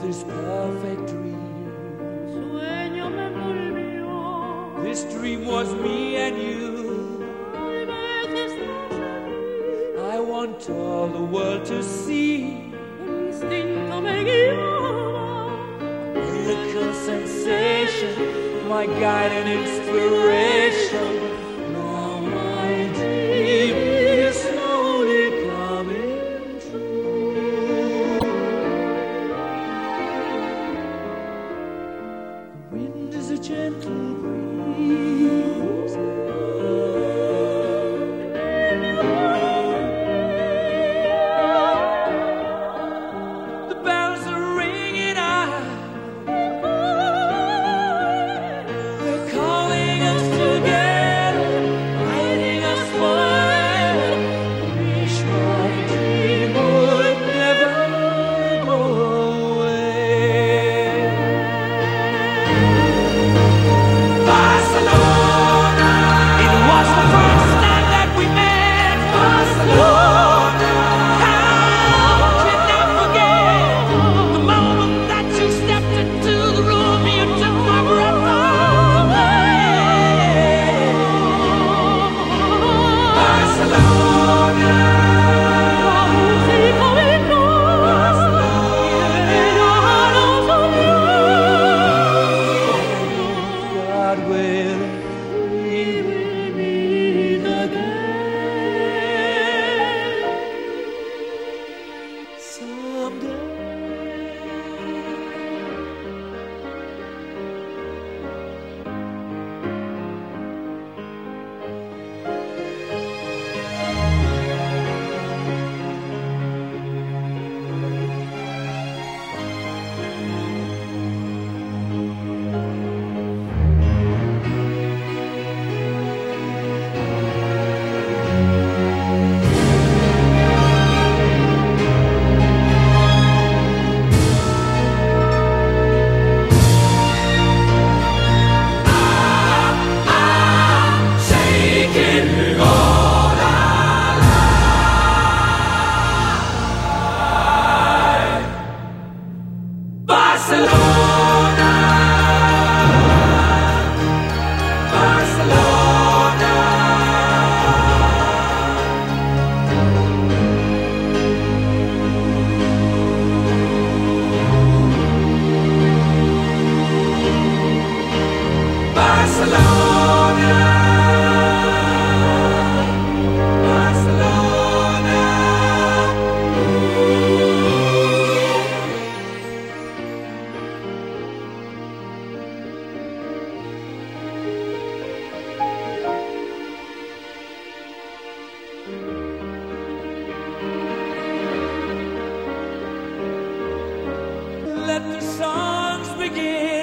this perfect dream. This dream was me and you. I want all the world to see. Miracle sensation, my guide and inspiration. to breathe. let the songs begin.